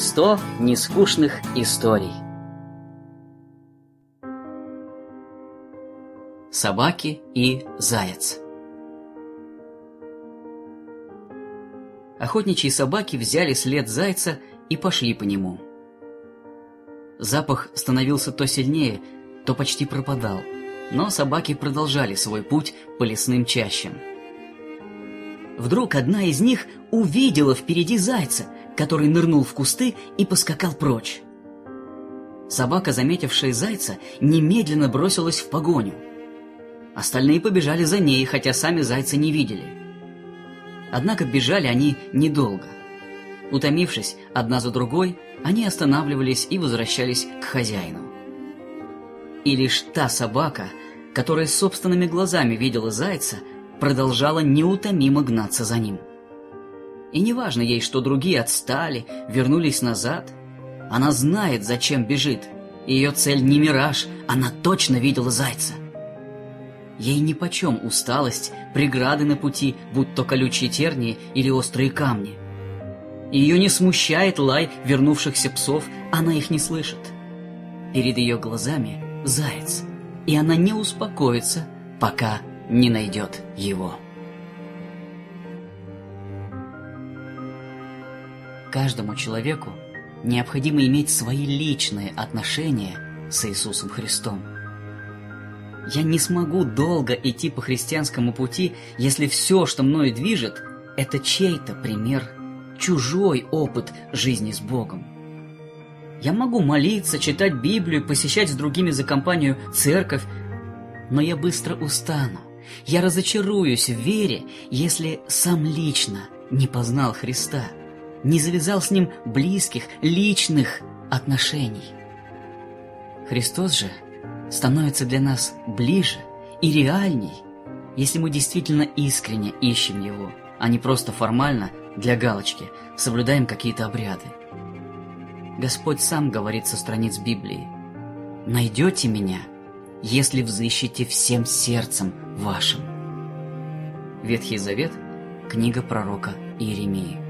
100 нескучных историй. Собаки и заяц. Охотничьи собаки взяли след зайца и пошли по нему. Запах становился то сильнее, то почти пропадал, но собаки продолжали свой путь по лесным чащам. Вдруг одна из них увидела впереди зайца, который нырнул в кусты и поскакал прочь. Собака, заметившая зайца, немедленно бросилась в погоню. Остальные побежали за ней, хотя сами зайца не видели. Однако бежали они недолго. Утомившись одна за другой, они останавливались и возвращались к хозяину. И лишь та собака, которая собственными глазами видела зайца, продолжала неутомимо гнаться за ним. И неважно ей, что другие отстали, вернулись назад. Она знает, зачем бежит. Ее цель не мираж, она точно видела зайца. Ей нипочем усталость, преграды на пути, будь то колючие тернии или острые камни. Ее не смущает лай вернувшихся псов, она их не слышит. Перед ее глазами заяц, и она не успокоится, пока не найдет его. Каждому человеку необходимо иметь свои личные отношения с Иисусом Христом. Я не смогу долго идти по христианскому пути, если все, что мною движет, это чей-то пример, чужой опыт жизни с Богом. Я могу молиться, читать Библию, посещать с другими за компанию церковь, но я быстро устану. Я разочаруюсь в вере, если сам лично не познал Христа – не завязал с ним близких, личных отношений. Христос же становится для нас ближе и реальней, если мы действительно искренне ищем Его, а не просто формально, для галочки, соблюдаем какие-то обряды. Господь сам говорит со страниц Библии «Найдете меня, если взыщете всем сердцем вашим». Ветхий Завет, книга пророка Иеремии.